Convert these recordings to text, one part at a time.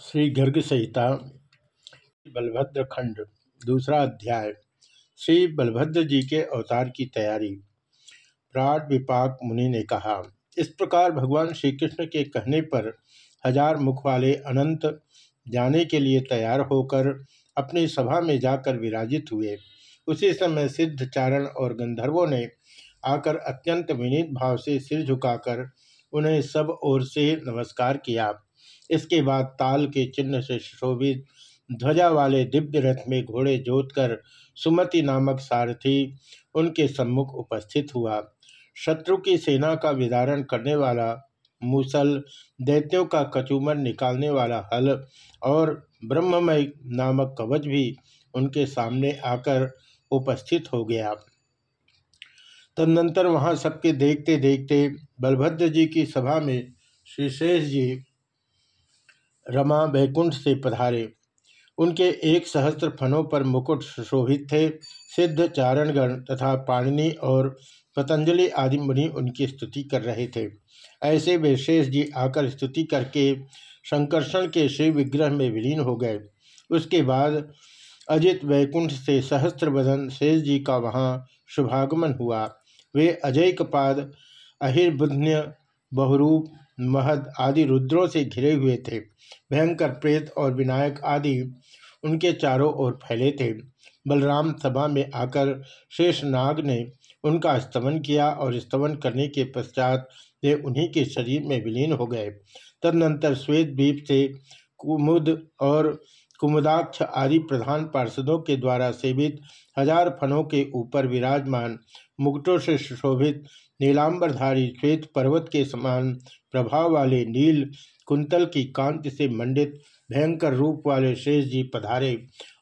श्री गर्ग संहिता बलभद्र खंड, दूसरा अध्याय, श्री बलभद्र जी के अवतार की तैयारी। प्राण विपाक मुनि ने कहा, इस प्रकार भगवान श्री कृष्ण के कहने पर हज़ार मुख वाले अनंत जाने के लिए तैयार होकर अपनी सभा में जाकर विराजित हुए। उसी समय सिद्ध चारण और गंधर्वों ने आकर अत्यंत विनीत भाव से सिर झुकाकर उन्हें सब ओर से नमस्कार किया। इसके बाद ताल के चिन्ह से शोभित ध्वजा वाले दिव्य रथ में घोड़े जोतकर सुमति नामक सारथी उनके सम्मुख उपस्थित हुआ। शत्रु की सेना का विदारण करने वाला मूसल, दैत्यों का कचूमर निकालने वाला हल और ब्रह्ममय नामक कवच भी उनके सामने आकर उपस्थित हो गया। तदनंतर वहाँ सबके देखते देखते बलभद्र जी की सभा में श्री शेष जी रमा वैकुंठ से पधारे। उनके एक सहस्त्र फनों पर मुकुट सुशोभित थे। सिद्ध चारणगण तथा पाणिनि और पतंजलि आदि मुनि उनकी स्तुति कर रहे थे। ऐसे वे शेष जी आकर स्तुति करके संकर्षण के शिव विग्रह में विलीन हो गए। उसके बाद अजित वैकुंठ से सहस्त्र बदन शेष जी का वहाँ शुभागमन हुआ। वे अजय कपाद अहिर्बुध्य बहुरूप महद आदि रुद्रों से घिरे हुए थे। भयंकर प्रेत और विनायक आदि उनके चारों ओर फैले थे। बलराम सभा में आकर शेष नाग ने उनका स्तमन किया और स्तमन करने के पश्चात वे उन्हीं के शरीर में विलीन हो गए। तदनंतर श्वेत द्वीप से कुमुद और कुमुदाक्ष आदि प्रधान पार्षदों के द्वारा सेवित हज़ार फनों के ऊपर विराजमान मुकुटों से सुशोभित नीलांबरधारी श्वेत पर्वत के समान प्रभाव वाले नील कुंतल की कांति से मंडित भयंकर रूप वाले शेष जी पधारे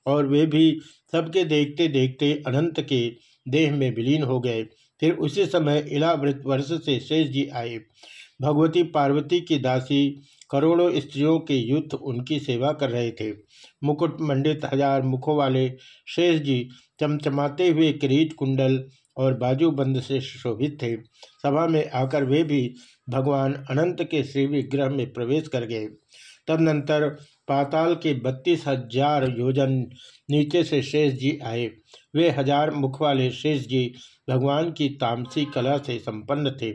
और वे भी सबके देखते देखते अनंत के देह में विलीन हो गए। फिर उसी समय इलावृत वर्ष से शेष जी आए। भगवती पार्वती की दासी करोड़ों स्त्रियों के युद्ध उनकी सेवा कर रहे थे। मुकुट मंडित हज़ार मुखों वाले शेष जी चमचमाते हुए किरीट कुंडल और बाजूबंद से सुशोभित थे। सभा में आकर वे भी भगवान अनंत के श्री विग्रह में प्रवेश कर गए। तदनंतर पाताल के बत्तीस हज़ार योजन नीचे से शेष जी आए। वे हज़ार मुख वाले शेष जी भगवान की तामसी कला से संपन्न थे।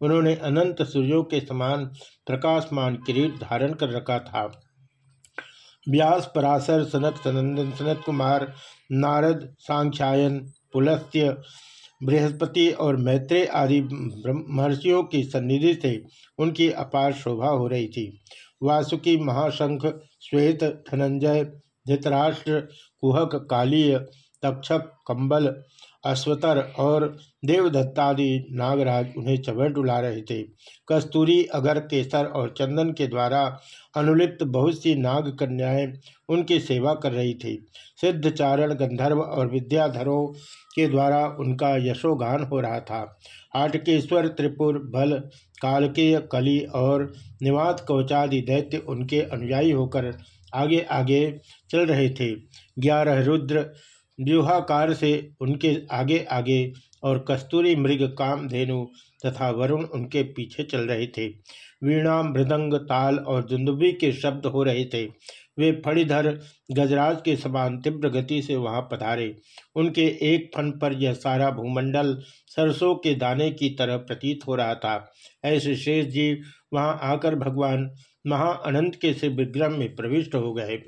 उन्होंने अनंत सूर्यों के समान प्रकाशमान किरीट धारण कर रखा था। व्यास पराशर, सनक, सनंदन, सनत कुमार, नारद, सांख्यायन, पुलस्त्य बृहस्पति और मैत्रेय आदि महर्षियों की सन्निधि से उनकी अपार शोभा हो रही थी। वासुकी महाशंख, श्वेत धनंजय, धृतराष्ट्र, कुहक, कालीय तक्षक, कंबल अश्वतर और देवदत्तादि नागराज उन्हें चबर डुला रहे थे। कस्तूरी अगर केसर और चंदन के द्वारा अनुलिप्त बहुत सी नाग कन्याएँ उनकी सेवा कर रही थी। सिद्ध चारण गंधर्व और विद्याधरों के द्वारा उनका यशोगान हो रहा था। आटकेश्वर त्रिपुर, बल, कालकेय, कली और निवात कौचादि दैत्य उनके अनुयायी होकर आगे आगे चल रहे थे। ग्यारह रुद्र व्यूहाकार से उनके आगे आगे और कस्तूरी मृग काम धेनु तथा वरुण उनके पीछे चल रहे थे। वीणा, मृदंग, ताल और दुंदुबी के शब्द हो रहे थे। वे फणिधर, गजराज के समान तीव्र गति से वहाँ पधारे। उनके एक फन पर यह सारा भूमंडल सरसों के दाने की तरह प्रतीत हो रहा था। ऐसे शेष जी वहाँ आकर भगवान महा अनंत के से विग्रह में प्रविष्ट हो गए।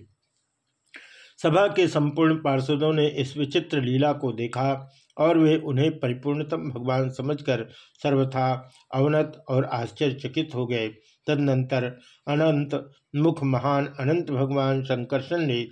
सभा के संपूर्ण पार्षदों ने इस विचित्र लीला को देखा और वे उन्हें परिपूर्णतम भगवान समझकर सर्वथा अवनत और आश्चर्यचकित हो गए। तदनंतर अनंत, मुख महान, अनंत भगवान शंकरशन ने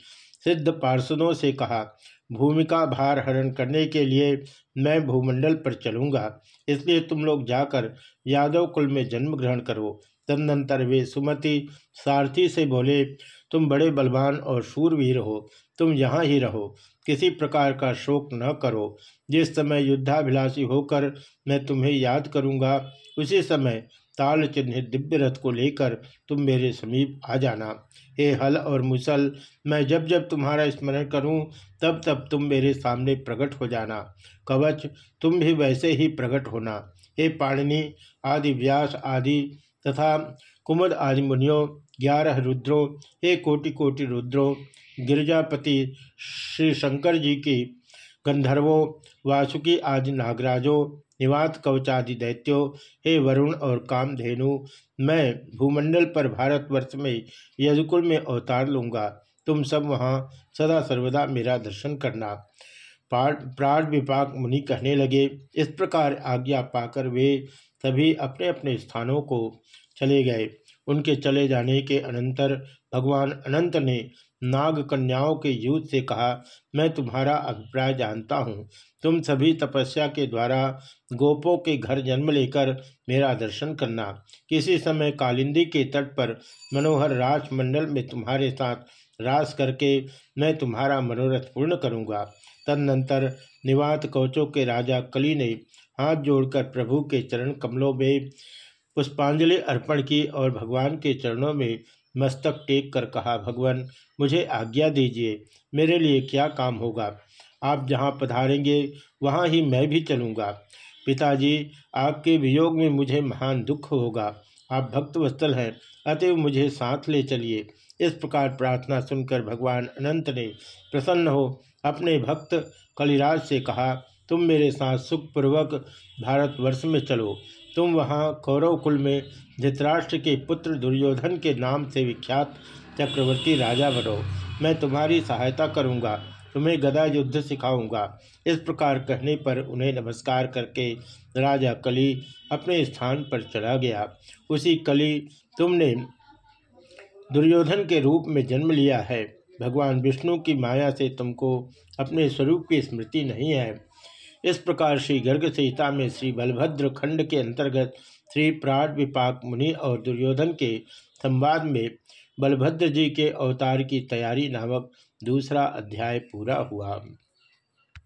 सिद्ध पार्षदों से कहा भूमिका भार हरण करने के लिए मैं भूमंडल पर चलूँगा। इसलिए तुम लोग जाकर यादव कुल में जन्म ग्रहण करो। तदनंतर वे सुमति सारथी से बोले, तुम बड़े बलवान और शूरवीर हो। तुम यहाँ ही रहो। किसी प्रकार का शोक न करो। जिस समय युद्धाभिलाषी होकर मैं तुम्हें याद करूँगा, उसी समय ताल चिन्ह दिव्य रथ को लेकर तुम मेरे समीप आ जाना। हे हल और मुसल, मैं जब जब तुम्हारा स्मरण करूँ, तब तब तुम मेरे सामने प्रकट हो जाना। कवच, तुम भी वैसे ही प्रकट होना। हे पाणिनि, आदि व्यास आदि तथा कुमुद आदि मुनियों, ग्यारह रुद्रों, हे कोटि कोटि रुद्रों, गिरजापति श्री शंकर जी की गंधर्वों, वासुकी आदि नागराजों, निवात कवचादि दैत्यों, हे वरुण और कामधेनु, मैं भूमंडल पर भारतवर्ष में यदुकुल में अवतार लूँगा। तुम सब वहाँ सदा सर्वदा मेरा दर्शन करना। प्राण विपाक मुनि कहने लगे, इस प्रकार आज्ञा पाकर वे सभी अपने अपने स्थानों को चले गए। उनके चले जाने के अनंतर भगवान अनंत ने नाग कन्याओं के युद्ध से कहा, मैं तुम्हारा अभिप्राय जानता हूँ। तुम सभी तपस्या के द्वारा गोपों के घर जन्म लेकर मेरा दर्शन करना। किसी समय कालिंदी के तट पर मनोहर राजमंडल में तुम्हारे साथ रास करके मैं तुम्हारा मनोरथ पूर्ण करूँगा। तदनंतर निवात कवचों के राजा कली ने हाथ जोड़कर प्रभु के चरण कमलों में पुष्पांजलि अर्पण की और भगवान के चरणों में मस्तक टेक कर कहा, भगवान, मुझे आज्ञा दीजिए, मेरे लिए क्या काम होगा? आप जहाँ पधारेंगे, वहाँ ही मैं भी चलूँगा। पिताजी, आपके वियोग में मुझे महान दुख होगा। आप भक्त वस्तल हैं, अतएव मुझे साथ ले चलिए। इस प्रकार प्रार्थना सुनकर भगवान अनंत ने प्रसन्न हो अपने भक्त कलिराज से कहा, तुम मेरे साथ सुखपूर्वक भारतवर्ष में चलो। तुम वहाँ कौरव कुल में धृतराष्ट्र के पुत्र दुर्योधन के नाम से विख्यात चक्रवर्ती राजा बनो। मैं तुम्हारी सहायता करूँगा, तुम्हें गदा युद्ध सिखाऊँगा। इस प्रकार कहने पर उन्हें नमस्कार करके राजा कली अपने स्थान पर चला गया। उसी कली तुमने दुर्योधन के रूप में जन्म लिया है। भगवान विष्णु की माया से तुमको अपने स्वरूप की स्मृति नहीं है। इस प्रकार श्री गर्ग सीता में श्री बलभद्र खंड के अंतर्गत श्री प्राण विपाक मुनि और दुर्योधन के संवाद में बलभद्र जी के अवतार की तैयारी नामक दूसरा अध्याय पूरा हुआ।